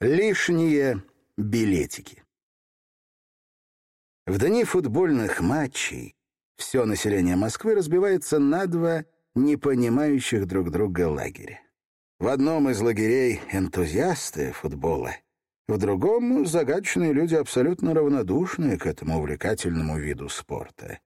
Лишние билетики. В дни футбольных матчей все население Москвы разбивается на два непонимающих друг друга лагеря. В одном из лагерей энтузиасты футбола, в другом — загадочные люди, абсолютно равнодушные к этому увлекательному виду спорта.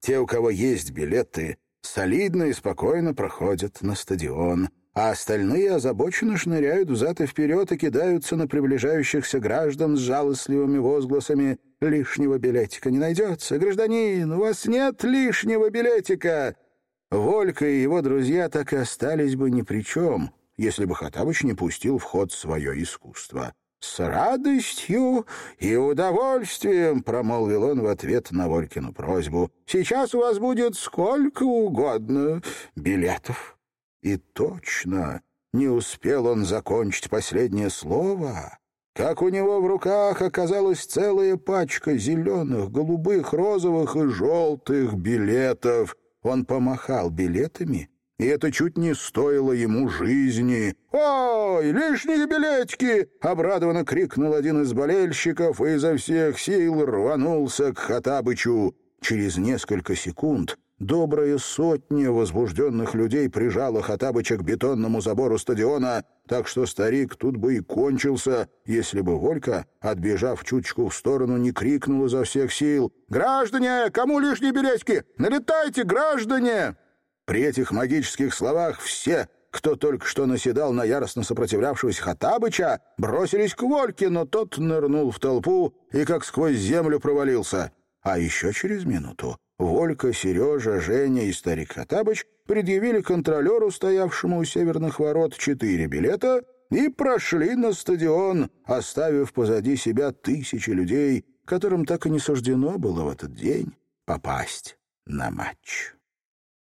Те, у кого есть билеты, солидно и спокойно проходят на стадион, а остальные озабоченно шныряют взад и вперед и кидаются на приближающихся граждан с жалостливыми возгласами «Лишнего билетика не найдется! Гражданин, у вас нет лишнего билетика!» Волька и его друзья так и остались бы ни при чем, если бы Хатабыч не пустил в ход свое искусство. «С радостью и удовольствием», — промолвил он в ответ на Волькину просьбу. «Сейчас у вас будет сколько угодно билетов». И точно не успел он закончить последнее слово, как у него в руках оказалась целая пачка зеленых, голубых, розовых и желтых билетов. Он помахал билетами, и это чуть не стоило ему жизни. «Ой, лишние билетики!» — обрадованно крикнул один из болельщиков и изо всех сил рванулся к Хатабычу. Через несколько секунд Добрая сотня возбужденных людей прижала Хатабыча к бетонному забору стадиона, так что старик тут бы и кончился, если бы Волька, отбежав чуточку в сторону, не крикнул изо всех сил «Граждане, кому лишние билетики? Налетайте, граждане!» При этих магических словах все, кто только что наседал на яростно сопротивлявшегося Хатабыча, бросились к Вольке, но тот нырнул в толпу и как сквозь землю провалился. А еще через минуту Волька, Сережа, Женя и старик Хатабыч предъявили контролеру, стоявшему у северных ворот, четыре билета и прошли на стадион, оставив позади себя тысячи людей, которым так и не суждено было в этот день попасть на матч.